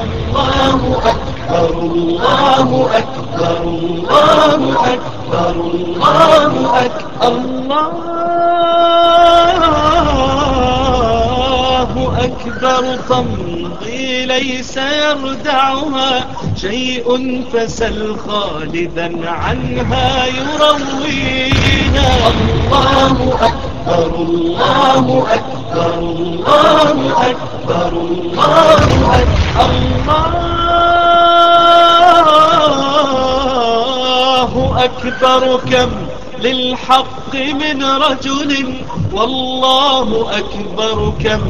الله أكبر الله أكبر الله أكبر الله أكبر الله أكبر. تمضي ليس يردعها شيء فسل خالدا عنها يروينا الله أكبر الله أكبر الله أكبر الله أكبر. الله أكبر كم للحق من رجل والله أكبر كم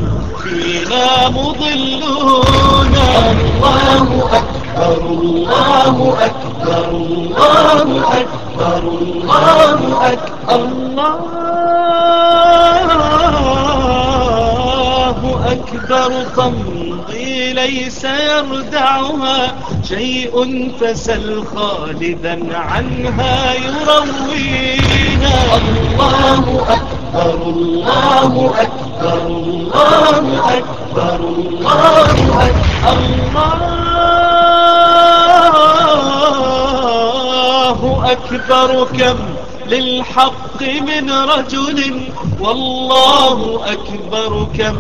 فينا مضلون. الله أكبر الله أكبر الله أكبر الله أكبر. الله أكبر تمضي ليس يردعها شيء فسل خالدا عنها يروينا الله أكبر الله أكبر الله أكبر الله أكبر. الله أكبر كم للحق من رجل والله أكبر كم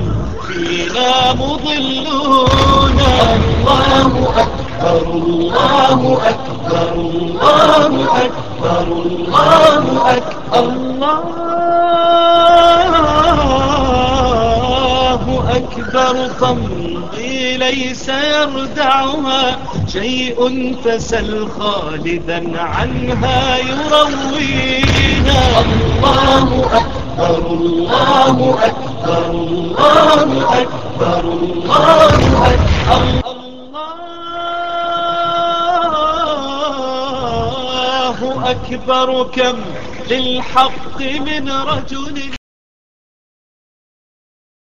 فينا مضلون الله أكبر الله أكبر الله أكبر الله أكبر. الله أكبر. تمضي ليس يردعها. شيء فسل خالدا عنها يروينا. الله أكبر الله أكبر الله أكبر الله أكبر الله أكبر كم للحق من رجل